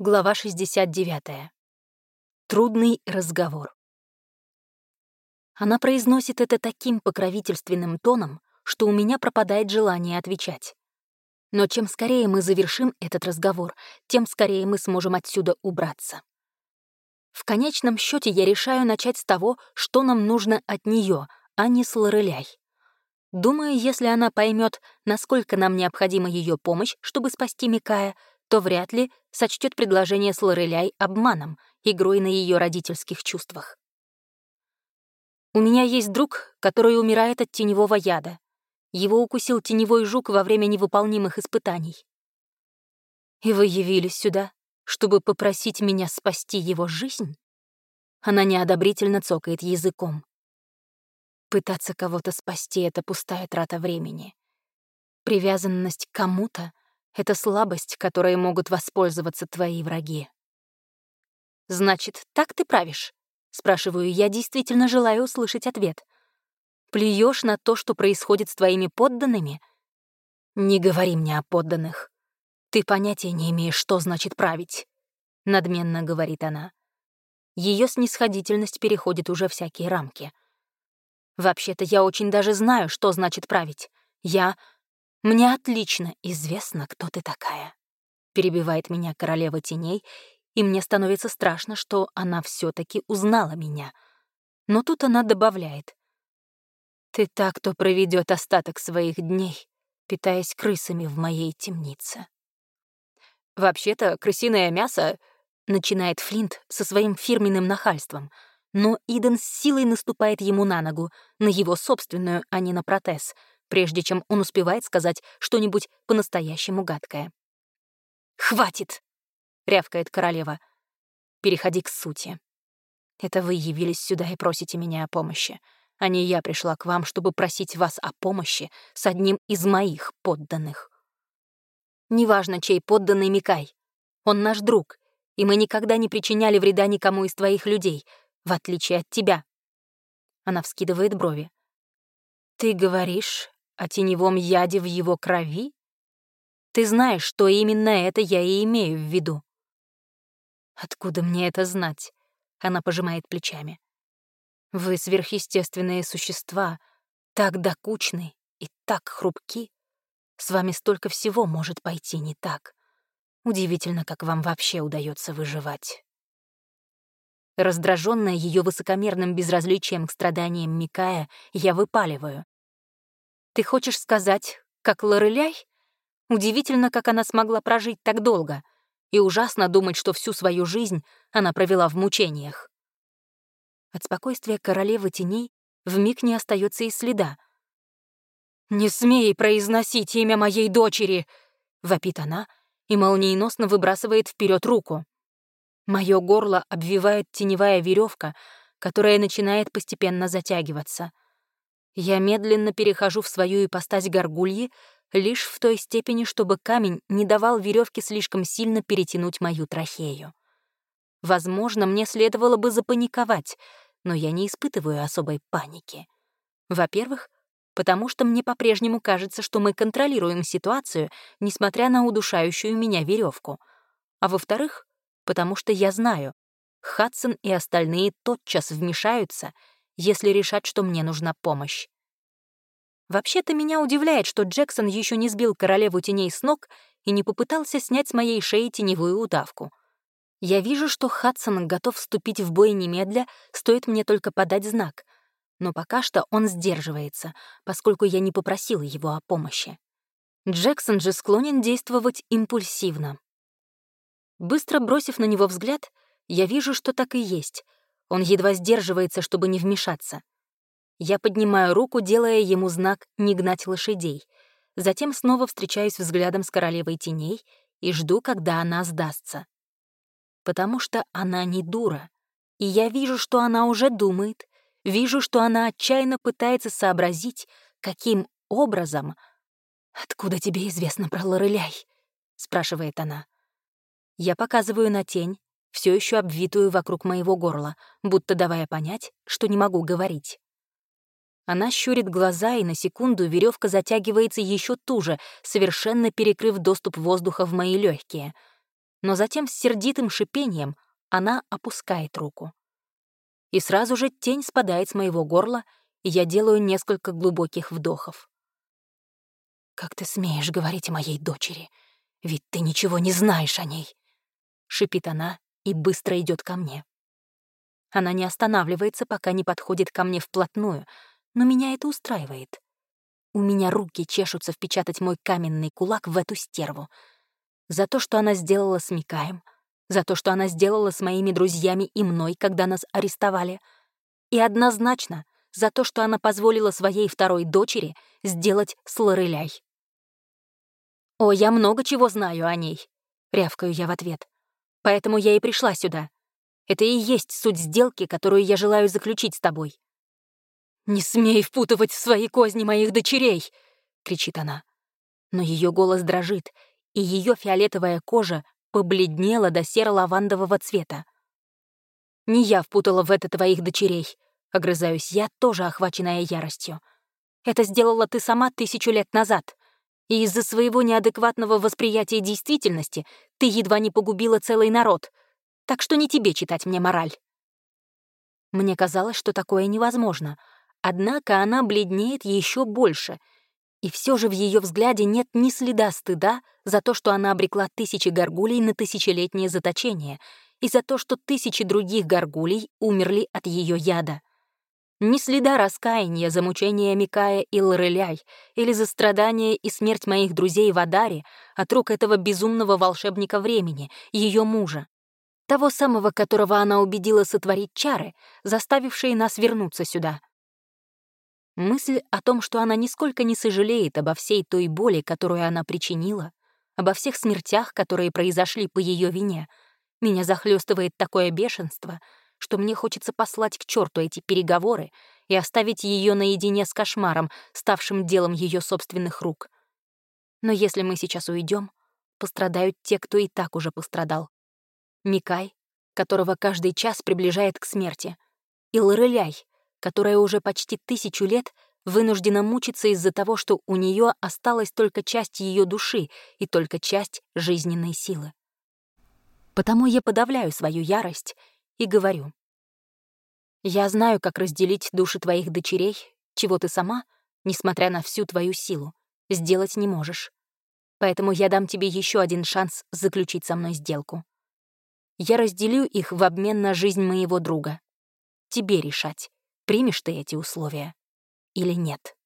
Глава 69. Трудный разговор. Она произносит это таким покровительственным тоном, что у меня пропадает желание отвечать. Но чем скорее мы завершим этот разговор, тем скорее мы сможем отсюда убраться. В конечном счете я решаю начать с того, что нам нужно от нее, а не с Лореляй. Думаю, если она поймет, насколько нам необходима ее помощь, чтобы спасти Микая, то вряд ли сочтет предложение с Лореляй обманом, игрой на ее родительских чувствах. У меня есть друг, который умирает от теневого яда. Его укусил теневой жук во время невыполнимых испытаний. И вы явились сюда, чтобы попросить меня спасти его жизнь? Она неодобрительно цокает языком. Пытаться кого-то спасти — это пустая трата времени. Привязанность к кому-то это слабость, которой могут воспользоваться твои враги. «Значит, так ты правишь?» — спрашиваю я, действительно желаю услышать ответ. Плюешь на то, что происходит с твоими подданными? Не говори мне о подданных. Ты понятия не имеешь, что значит править, — надменно говорит она. Ее снисходительность переходит уже всякие рамки. Вообще-то я очень даже знаю, что значит править. Я «Мне отлично известно, кто ты такая», — перебивает меня королева теней, и мне становится страшно, что она все таки узнала меня. Но тут она добавляет. «Ты так, кто проведет остаток своих дней, питаясь крысами в моей темнице». «Вообще-то крысиное мясо...» — начинает Флинт со своим фирменным нахальством, но Иден с силой наступает ему на ногу, на его собственную, а не на протез — прежде чем он успевает сказать что-нибудь по-настоящему гадкое. «Хватит!» — рявкает королева. «Переходи к сути. Это вы явились сюда и просите меня о помощи, а не я пришла к вам, чтобы просить вас о помощи с одним из моих подданных. Неважно, чей подданный Микай. Он наш друг, и мы никогда не причиняли вреда никому из твоих людей, в отличие от тебя». Она вскидывает брови. «Ты говоришь, о теневом яде в его крови? Ты знаешь, что именно это я и имею в виду. Откуда мне это знать? Она пожимает плечами. Вы сверхъестественные существа, так докучны и так хрупки. С вами столько всего может пойти не так. Удивительно, как вам вообще удается выживать. Раздраженная ее высокомерным безразличием к страданиям Микая, я выпаливаю. Ты хочешь сказать, как Лореляй? Удивительно, как она смогла прожить так долго, и ужасно думать, что всю свою жизнь она провела в мучениях. От спокойствия королевы теней вмиг не остается и следа. «Не смей произносить имя моей дочери!» — вопит она и молниеносно выбрасывает вперед руку. Мое горло обвивает теневая веревка, которая начинает постепенно затягиваться — я медленно перехожу в свою ипостась горгульи лишь в той степени, чтобы камень не давал веревке слишком сильно перетянуть мою трахею. Возможно, мне следовало бы запаниковать, но я не испытываю особой паники. Во-первых, потому что мне по-прежнему кажется, что мы контролируем ситуацию, несмотря на удушающую меня веревку. А во-вторых, потому что я знаю, Хадсон и остальные тотчас вмешаются — если решат, что мне нужна помощь. Вообще-то меня удивляет, что Джексон еще не сбил королеву теней с ног и не попытался снять с моей шеи теневую удавку. Я вижу, что Хадсон готов вступить в бой немедля, стоит мне только подать знак. Но пока что он сдерживается, поскольку я не попросила его о помощи. Джексон же склонен действовать импульсивно. Быстро бросив на него взгляд, я вижу, что так и есть — он едва сдерживается, чтобы не вмешаться. Я поднимаю руку, делая ему знак «не гнать лошадей». Затем снова встречаюсь взглядом с королевой теней и жду, когда она сдастся. Потому что она не дура. И я вижу, что она уже думает, вижу, что она отчаянно пытается сообразить, каким образом... «Откуда тебе известно про Лореляй?» — спрашивает она. Я показываю на тень, все еще обвитую вокруг моего горла, будто давая понять, что не могу говорить. Она щурит глаза, и на секунду веревка затягивается еще туже, совершенно перекрыв доступ воздуха в мои легкие. но затем с сердитым шипением она опускает руку. И сразу же тень спадает с моего горла, и я делаю несколько глубоких вдохов. «Как ты смеешь говорить о моей дочери? Ведь ты ничего не знаешь о ней!» — шипит она и быстро идет ко мне. Она не останавливается, пока не подходит ко мне вплотную, но меня это устраивает. У меня руки чешутся впечатать мой каменный кулак в эту стерву. За то, что она сделала с Микаем, за то, что она сделала с моими друзьями и мной, когда нас арестовали, и однозначно за то, что она позволила своей второй дочери сделать с Лореляй. «О, я много чего знаю о ней», — рявкаю я в ответ. «Поэтому я и пришла сюда. Это и есть суть сделки, которую я желаю заключить с тобой». «Не смей впутывать в свои козни моих дочерей!» — кричит она. Но ее голос дрожит, и ее фиолетовая кожа побледнела до серо-лавандового цвета. «Не я впутала в это твоих дочерей», — огрызаюсь я, тоже охваченная яростью. «Это сделала ты сама тысячу лет назад, и из-за своего неадекватного восприятия действительности ты едва не погубила целый народ, так что не тебе читать мне мораль». Мне казалось, что такое невозможно, однако она бледнеет еще больше, и все же в ее взгляде нет ни следа стыда за то, что она обрекла тысячи горгулей на тысячелетнее заточение, и за то, что тысячи других горгулей умерли от ее яда. Ни следа раскаяния за мучения Микая и Лореляй или за страдания и смерть моих друзей в Адаре от рук этого безумного волшебника времени, ее мужа того самого, которого она убедила сотворить чары, заставившие нас вернуться сюда. Мысль о том, что она нисколько не сожалеет обо всей той боли, которую она причинила, обо всех смертях, которые произошли по ее вине, меня захлестывает такое бешенство, что мне хочется послать к черту эти переговоры и оставить ее наедине с кошмаром, ставшим делом ее собственных рук. Но если мы сейчас уйдем, пострадают те, кто и так уже пострадал. Микай, которого каждый час приближает к смерти, и Лореляй, которая уже почти тысячу лет вынуждена мучиться из-за того, что у нее осталась только часть ее души и только часть жизненной силы. Потому я подавляю свою ярость и говорю. «Я знаю, как разделить души твоих дочерей, чего ты сама, несмотря на всю твою силу, сделать не можешь. Поэтому я дам тебе еще один шанс заключить со мной сделку. Я разделю их в обмен на жизнь моего друга. Тебе решать, примешь ты эти условия или нет.